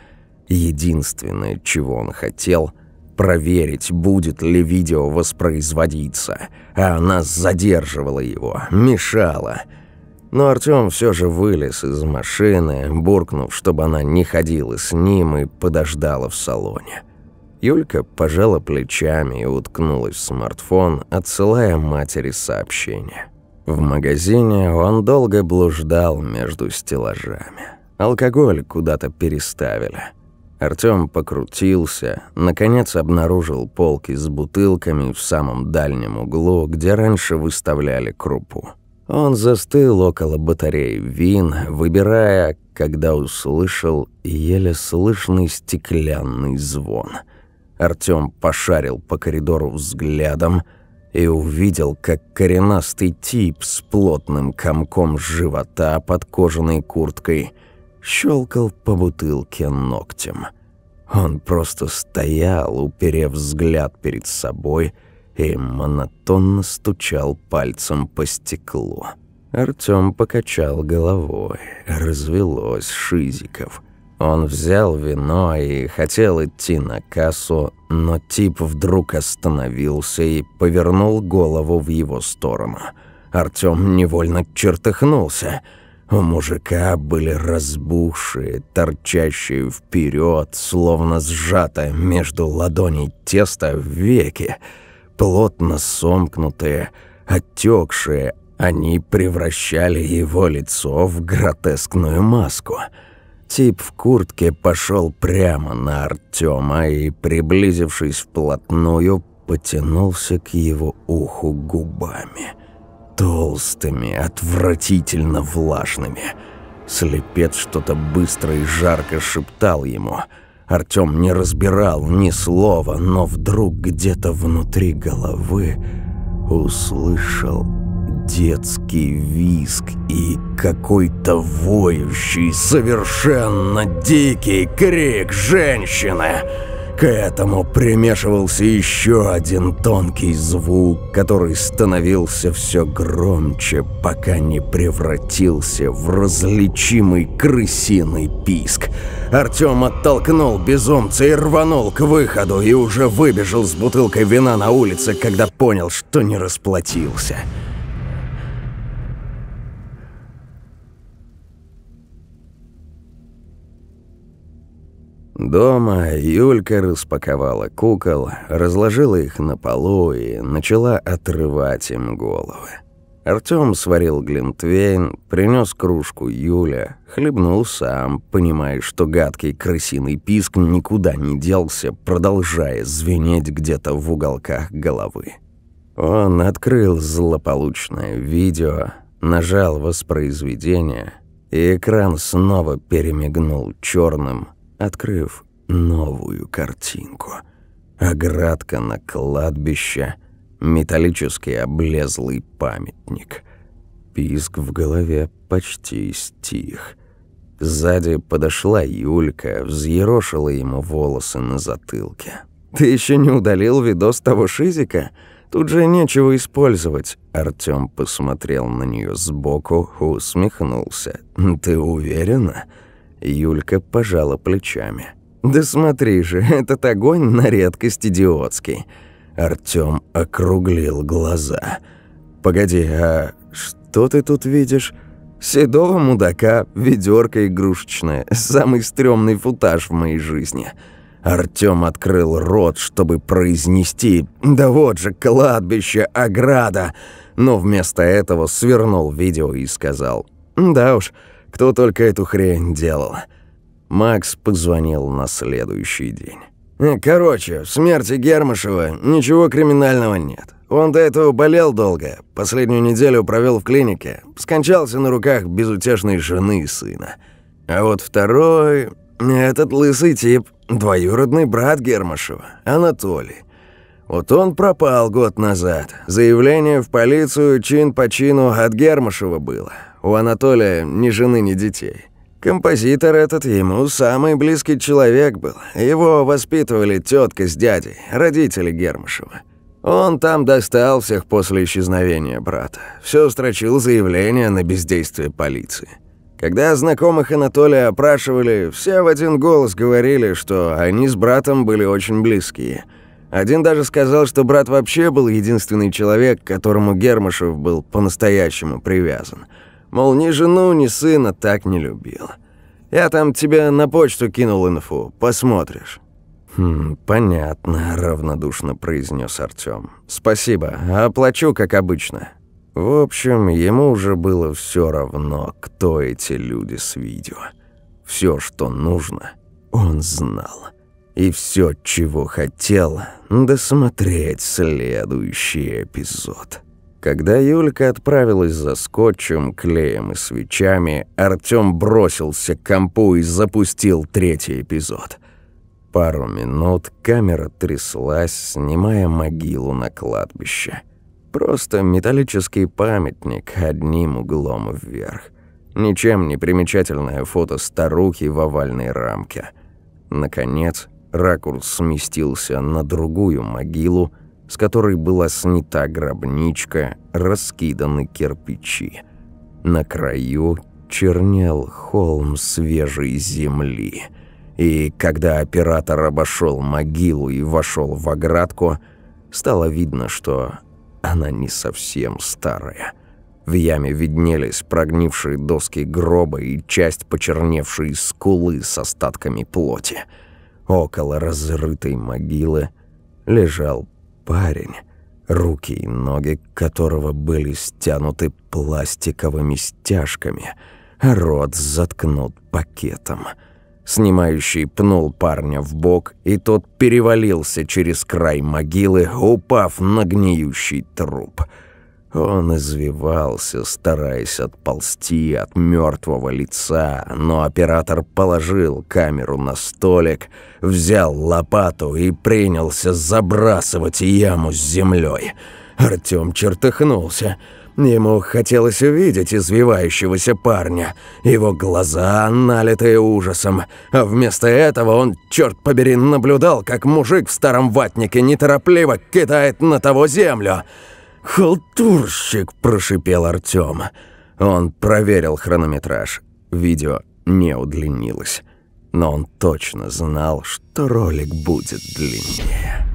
Единственное, чего он хотел – проверить, будет ли видео воспроизводиться, а она задерживала его, мешала. Но Артём всё же вылез из машины, буркнув, чтобы она не ходила с ним и подождала в салоне. Юлька пожала плечами и уткнулась в смартфон, отсылая матери сообщение. В магазине он долго блуждал между стеллажами. Алкоголь куда-то переставили. Артём покрутился, наконец обнаружил полки с бутылками в самом дальнем углу, где раньше выставляли крупу. Он застыл около батареи вин, выбирая, когда услышал еле слышный стеклянный звон – Артём пошарил по коридору взглядом и увидел, как коренастый тип с плотным комком живота под кожаной курткой щелкал по бутылке ногтем. Он просто стоял, уперев взгляд перед собой, и монотонно стучал пальцем по стеклу. Артём покачал головой. Развелось шизиков. Он взял вино и хотел идти на кассу, но тип вдруг остановился и повернул голову в его сторону. Артём невольно чертыхнулся. У мужика были разбухшие, торчащие вперед, словно сжатое между ладоней тесто в веки, плотно сомкнутые, отекшие, они превращали его лицо в гротескную маску – Тип в куртке пошел прямо на Артема и, приблизившись вплотную, потянулся к его уху губами. Толстыми, отвратительно влажными. Слепец что-то быстро и жарко шептал ему. Артем не разбирал ни слова, но вдруг где-то внутри головы услышал детский визг и какой-то воющий, совершенно дикий крик женщины. К этому примешивался еще один тонкий звук, который становился все громче, пока не превратился в различимый крысиный писк. Артем оттолкнул безумца и рванул к выходу и уже выбежал с бутылкой вина на улице, когда понял, что не расплатился. Дома Юлька распаковала кукол, разложила их на полу и начала отрывать им головы. Артём сварил глинтвейн, принёс кружку Юля, хлебнул сам, понимая, что гадкий крысиный писк никуда не делся, продолжая звенеть где-то в уголках головы. Он открыл злополучное видео, Нажал воспроизведение, и экран снова перемигнул черным, открыв новую картинку. Оградка на кладбище, металлический облезлый памятник. Писк в голове почти стих. Сзади подошла Юлька, взъерошила ему волосы на затылке. «Ты еще не удалил видос того шизика? Тут же нечего использовать». Артём посмотрел на нее сбоку, усмехнулся. «Ты уверена?» Юлька пожала плечами. «Да смотри же, этот огонь на редкость идиотский». Артём округлил глаза. «Погоди, а что ты тут видишь?» «Седого мудака, ведёрко игрушечное, самый стрёмный футаж в моей жизни». Артём открыл рот, чтобы произнести «Да вот же кладбище, ограда!» Но вместо этого свернул видео и сказал «Да уж, кто только эту хрень делал». Макс позвонил на следующий день. «Короче, в смерти Гермашева ничего криминального нет. Он до этого болел долго, последнюю неделю провел в клинике, скончался на руках безутешной жены и сына. А вот второй... Этот лысый тип Двоюродный брат Гермашева, Анатолий. Вот он пропал год назад. Заявление в полицию чин по чину от Гермашева было. У Анатолия ни жены, ни детей. Композитор этот ему самый близкий человек был. Его воспитывали тетка с дядей, родители Гермашева. Он там достал всех после исчезновения брата. Все строчил заявление на бездействие полиции. Когда знакомых Анатолия опрашивали, все в один голос говорили, что они с братом были очень близкие. Один даже сказал, что брат вообще был единственный человек, к которому Гермашев был по-настоящему привязан. Мол, ни жену, ни сына так не любил. Я там тебе на почту кинул инфу, посмотришь». «Хм, понятно», — равнодушно произнес Артём. «Спасибо, оплачу, как обычно». В общем, ему уже было все равно, кто эти люди с видео. Все, что нужно, он знал. И все, чего хотел, досмотреть следующий эпизод. Когда Юлька отправилась за скотчем, клеем и свечами, Артём бросился к компу и запустил третий эпизод. Пару минут камера тряслась, снимая могилу на кладбище. Просто металлический памятник одним углом вверх. Ничем не примечательное фото старухи в овальной рамке. Наконец, ракурс сместился на другую могилу, с которой была снята гробничка, раскиданы кирпичи. На краю чернел холм свежей земли. И когда оператор обошел могилу и вошел в оградку, стало видно, что она не совсем старая. В яме виднелись прогнившие доски гроба и часть почерневшей скулы с остатками плоти. Около разрытой могилы лежал парень, руки и ноги которого были стянуты пластиковыми стяжками, а рот заткнут пакетом — Снимающий пнул парня в бок, и тот перевалился через край могилы, упав на гниющий труп. Он извивался, стараясь отползти от мертвого лица, но оператор положил камеру на столик, взял лопату и принялся забрасывать яму с землей. Артём чертыхнулся — Ему хотелось увидеть извивающегося парня, его глаза налитые ужасом, а вместо этого он, черт побери, наблюдал, как мужик в старом ватнике неторопливо кидает на того землю. «Халтурщик!» – прошипел Артём. Он проверил хронометраж. Видео не удлинилось, но он точно знал, что ролик будет длиннее.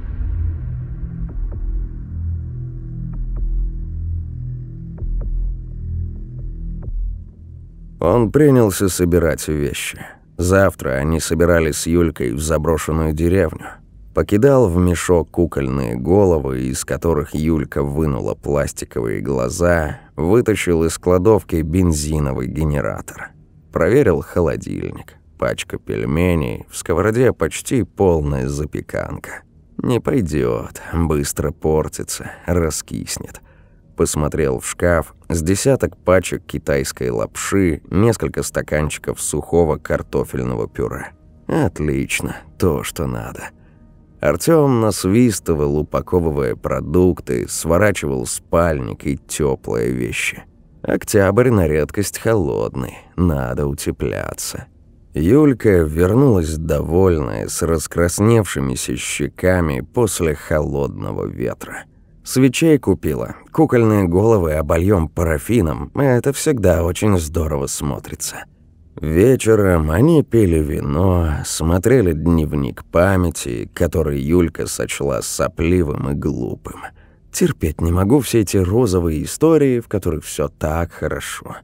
Он принялся собирать вещи. Завтра они собирались с Юлькой в заброшенную деревню. Покидал в мешок кукольные головы, из которых Юлька вынула пластиковые глаза, вытащил из кладовки бензиновый генератор. Проверил холодильник. Пачка пельменей, в сковороде почти полная запеканка. Не пойдет, быстро портится, раскиснет. посмотрел в шкаф, с десяток пачек китайской лапши, несколько стаканчиков сухого картофельного пюре. Отлично, то, что надо. Артём насвистывал, упаковывая продукты, сворачивал спальник и теплые вещи. Октябрь на редкость холодный, надо утепляться. Юлька вернулась довольная, с раскрасневшимися щеками после холодного ветра. Свечей купила, кукольные головы обольем парафином, это всегда очень здорово смотрится. Вечером они пили вино, смотрели дневник памяти, который Юлька сочла сопливым и глупым. Терпеть не могу все эти розовые истории, в которых все так хорошо.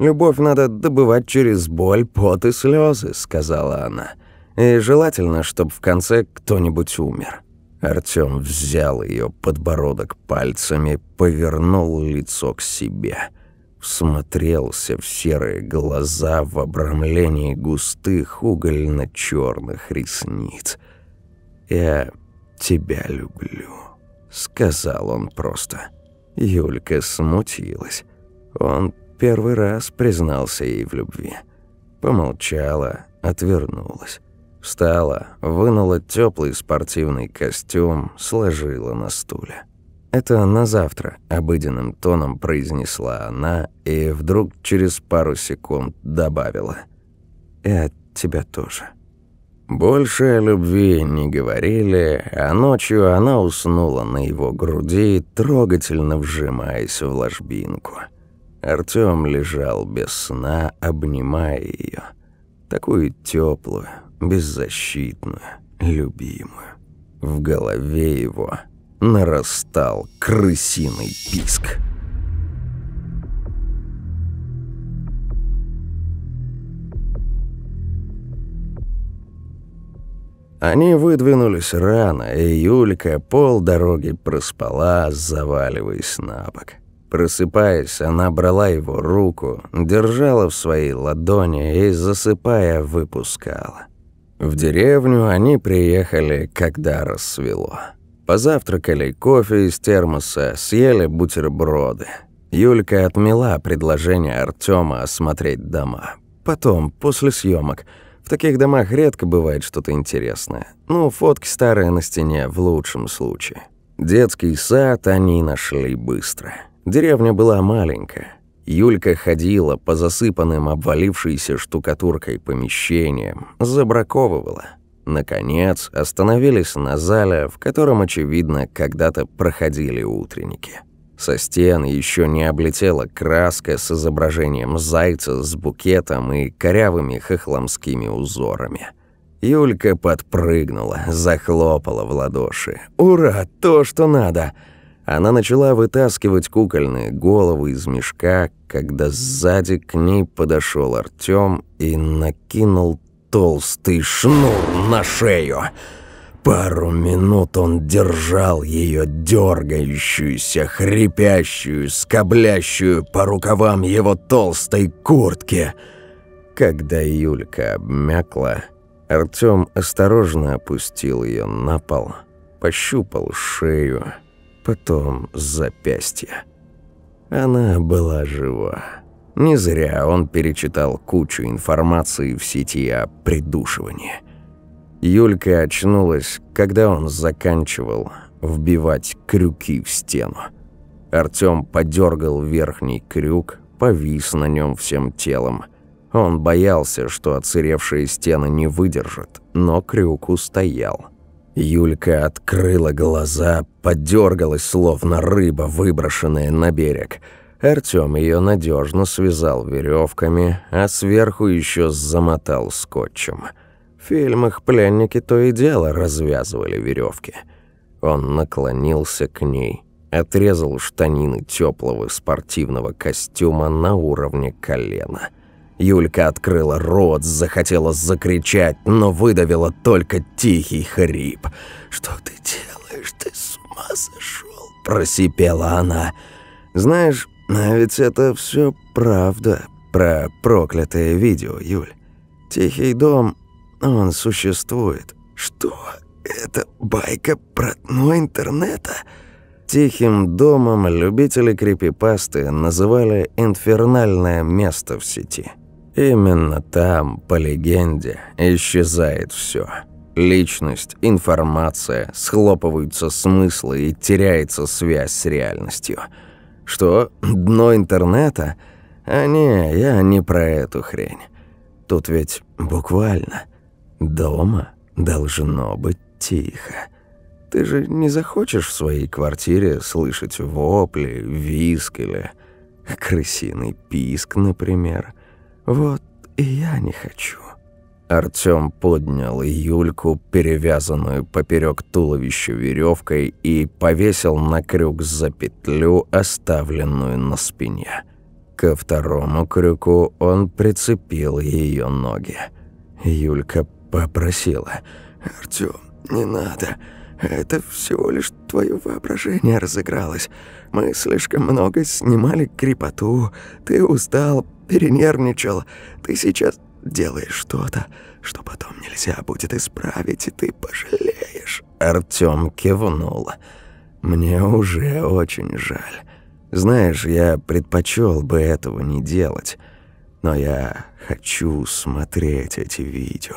Любовь надо добывать через боль, пот и слезы, сказала она. И желательно, чтобы в конце кто-нибудь умер. Артём взял ее подбородок пальцами, повернул лицо к себе – всмотрелся в серые глаза в обрамлении густых угольно-черных ресниц. «Я тебя люблю», — сказал он просто. Юлька смутилась. Он первый раз признался ей в любви. Помолчала, отвернулась. Встала, вынула теплый спортивный костюм, сложила на стуле. «Это на завтра», — обыденным тоном произнесла она и вдруг через пару секунд добавила. «И от тебя тоже». Больше о любви не говорили, а ночью она уснула на его груди, трогательно вжимаясь в ложбинку. Артём лежал без сна, обнимая её, такую теплую, беззащитную, любимую. В голове его нарастал крысиный писк. Они выдвинулись рано, и Юлька полдороги проспала, заваливаясь на бок. Просыпаясь, она брала его руку, держала в своей ладони и, засыпая, выпускала. В деревню они приехали, когда рассвело. Позавтракали кофе из термоса, съели бутерброды. Юлька отмела предложение Артема осмотреть дома. Потом, после съемок, в таких домах редко бывает что-то интересное. Ну, фотки старые на стене, в лучшем случае. Детский сад они нашли быстро. Деревня была маленькая. Юлька ходила по засыпанным обвалившейся штукатуркой помещениям, забраковывала – Наконец, остановились на зале, в котором, очевидно, когда-то проходили утренники. Со стен еще не облетела краска с изображением зайца с букетом и корявыми хохломскими узорами. Юлька подпрыгнула, захлопала в ладоши. «Ура! То, что надо!» Она начала вытаскивать кукольные головы из мешка, когда сзади к ней подошел Артём и накинул толстый шнур на шею. Пару минут он держал ее дергающуюся, хрипящую, скоблящую по рукавам его толстой куртки. Когда Юлька обмякла, Артём осторожно опустил ее на пол, пощупал шею, потом запястье. Она была жива. Не зря он перечитал кучу информации в сети о придушивании. Юлька очнулась, когда он заканчивал вбивать крюки в стену. Артём подергал верхний крюк, повис на нем всем телом. Он боялся, что оцаревшие стены не выдержат, но крюк устоял. Юлька открыла глаза, подергалась, словно рыба, выброшенная на берег – Артём её надежно связал веревками, а сверху еще замотал скотчем. В фильмах пленники то и дело развязывали веревки. Он наклонился к ней, отрезал штанины теплого спортивного костюма на уровне колена. Юлька открыла рот, захотела закричать, но выдавила только тихий хрип. «Что ты делаешь? Ты с ума сошел?» – просипела она. «Знаешь, а ведь это все правда про проклятое видео, Юль. Тихий дом, он существует. Что? Это байка про дно интернета? Тихим домом любители крипипасты называли инфернальное место в сети. Именно там, по легенде, исчезает все. Личность, информация, схлопываются смыслы и теряется связь с реальностью. Что, дно интернета? А не, я не про эту хрень. Тут ведь буквально дома должно быть тихо. Ты же не захочешь в своей квартире слышать вопли, виск или крысиный писк, например. Вот и я не хочу. Артём поднял Юльку, перевязанную поперек туловища веревкой, и повесил на крюк за петлю, оставленную на спине. Ко второму крюку он прицепил ее ноги. Юлька попросила. «Артём, не надо. Это всего лишь твое воображение разыгралось. Мы слишком много снимали крепоту. Ты устал, перенервничал. Ты сейчас делаешь что-то, что потом нельзя будет исправить, и ты пожалеешь». Артём кивнул. «Мне уже очень жаль. Знаешь, я предпочел бы этого не делать, но я хочу смотреть эти видео.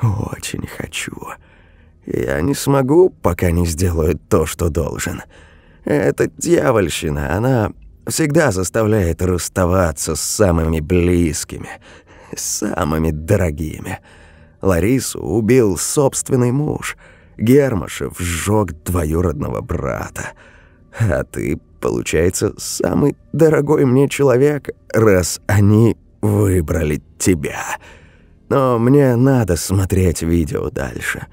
Очень хочу». Я не смогу, пока не сделаю то, что должен. Эта дьявольщина, она всегда заставляет расставаться с самыми близкими, самыми дорогими. Ларису убил собственный муж. Гермашев сжег двоюродного брата. А ты, получается, самый дорогой мне человек, раз они выбрали тебя. Но мне надо смотреть видео дальше».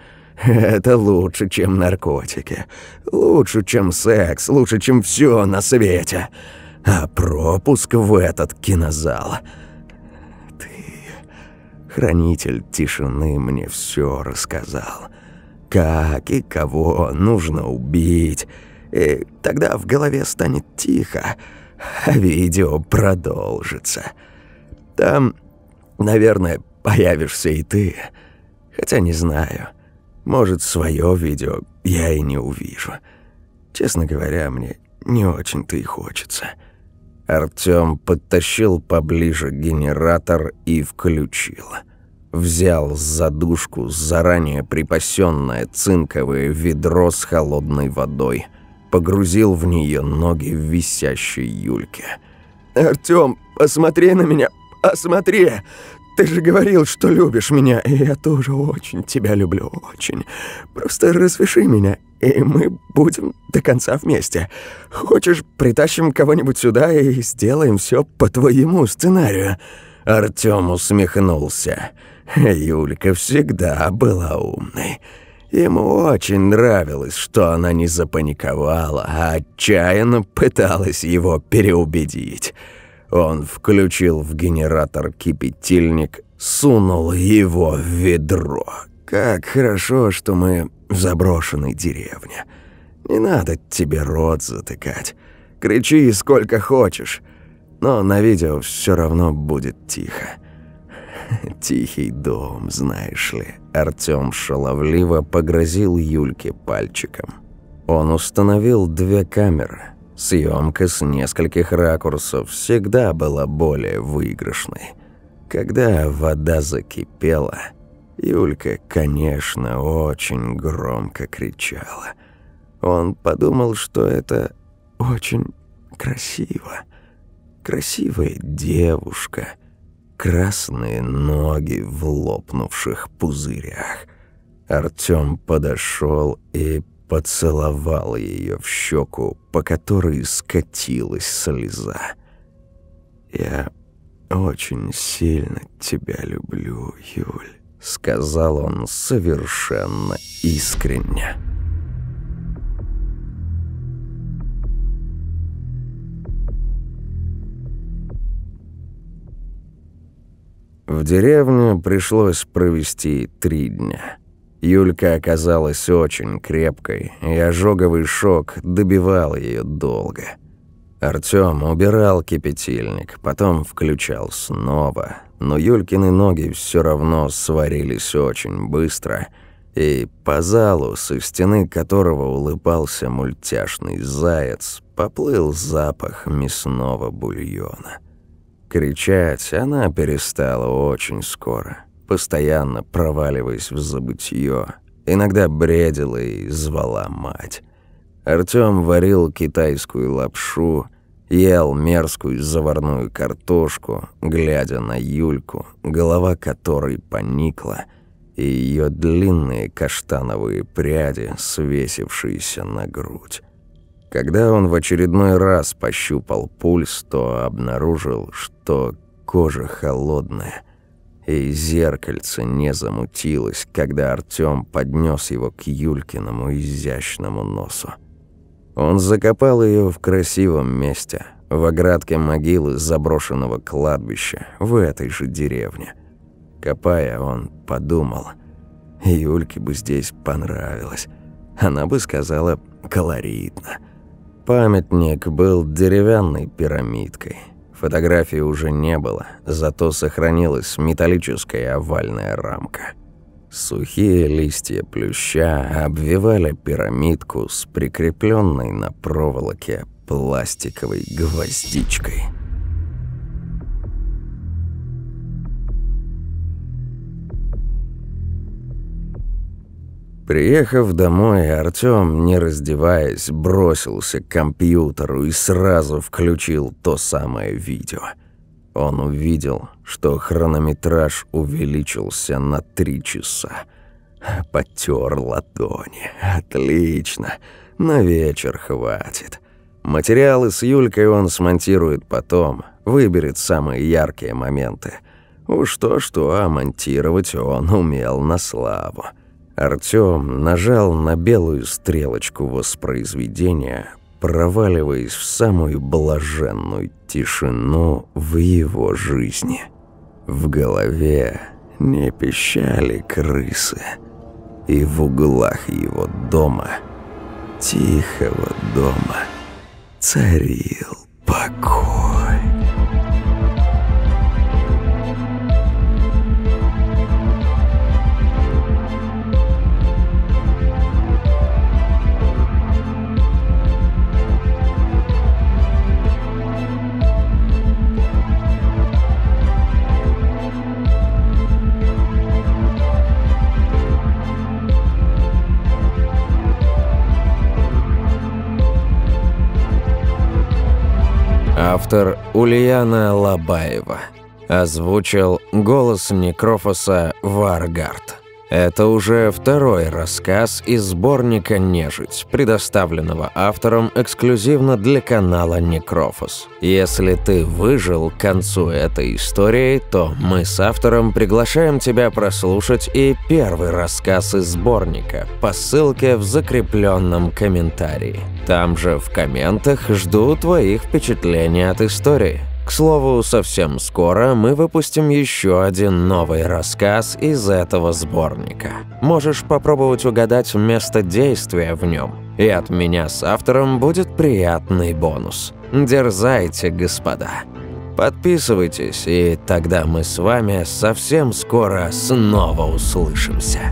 Это лучше, чем наркотики. Лучше, чем секс. Лучше, чем все на свете. А пропуск в этот кинозал... Хранитель тишины, мне все рассказал. Как и кого нужно убить. И тогда в голове станет тихо, а видео продолжится. Там, наверное, появишься и ты. Хотя не знаю. Может, свое видео я и не увижу. Честно говоря, мне не очень-то и хочется. Артём подтащил поближе генератор и включил. Взял задушку заранее припасенное цинковое ведро с холодной водой, погрузил в нее ноги в висящей Юльке. «Артём, посмотри на меня, посмотри! Ты же говорил, что любишь меня, и я тоже очень тебя люблю, очень. Просто рассмеши меня, и мы будем до конца вместе. Хочешь, притащим кого-нибудь сюда и сделаем все по твоему сценарию?» Артём усмехнулся. Юлька всегда была умной. Ему очень нравилось, что она не запаниковала, а отчаянно пыталась его переубедить. Он включил в генератор кипятильник, сунул его в ведро. Как хорошо, что мы в заброшенной деревне. Не надо тебе рот затыкать. Кричи сколько хочешь. Но на видео все равно будет тихо. (laughs) Тихий дом, знаешь ли. Артём шаловливо погрозил Юльке пальчиком. Он установил две камеры – Съемка с нескольких ракурсов всегда была более выигрышной. Когда вода закипела, Юлька, конечно, очень громко кричала. Он подумал, что это очень красиво. Красивая девушка, красные ноги в лопнувших пузырях. Артём подошел и поцеловал ее в щеку, по которой скатилась слеза. «Я очень сильно тебя люблю, Юль», — сказал он совершенно искренне. В деревне пришлось провести три дня. Юлька оказалась очень крепкой, и ожоговый шок добивал ее долго. Артём убирал кипятильник, потом включал снова, но Юлькины ноги все равно сварились очень быстро, И по залу, со стены которого улыбался мультяшный заяц, поплыл запах мясного бульона. Кричать она перестала очень скоро, постоянно проваливаясь в забытье, иногда бредила и звала мать. Артём варил китайскую лапшу, ел мерзкую заварную картошку, глядя на Юльку, голова которой поникла, и её длинные каштановые пряди, свесившиеся на грудь. Когда он в очередной раз пощупал пульс, то обнаружил, что кожа холодная, и зеркальце не замутилось, когда Артём поднёс его к Юлькиному изящному носу. Он закопал ее в красивом месте, в оградке могилы заброшенного кладбища, в этой же деревне. Копая, он подумал, Юльке бы здесь понравилось. Она бы сказала «колоритно». Памятник был деревянной пирамидкой. Фотографии уже не было, зато сохранилась металлическая овальная рамка – Сухие листья плюща обвивали пирамидку с прикрепленной на проволоке пластиковой гвоздичкой. Приехав домой, Артём, не раздеваясь, бросился к компьютеру и сразу включил то самое видео – он увидел, что хронометраж увеличился на три часа. Потер ладони. Отлично. На вечер хватит. Материалы с Юлькой он смонтирует потом. Выберет самые яркие моменты. Уж то-что, а монтировать он умел на славу. Артём нажал на белую стрелочку воспроизведения, проваливаясь в самую блаженную тишину в его жизни. В голове не пищали крысы, и в углах его дома, тихого дома, царил покой. Автор Ульяна Лабаева. Озвучил голос Некрофоса Варгард. Это уже второй рассказ из сборника «Нежить», предоставленного автором эксклюзивно для канала Некрофос. Если ты выжил к концу этой истории, то мы с автором приглашаем тебя прослушать и первый рассказ из сборника по ссылке в закрепленном комментарии. Там же в комментах жду твоих впечатлений от истории. К слову, совсем скоро мы выпустим еще один новый рассказ из этого сборника. Можешь попробовать угадать место действия в нем. И от меня с автором будет приятный бонус. Дерзайте, господа. Подписывайтесь, и тогда мы с вами совсем скоро снова услышимся.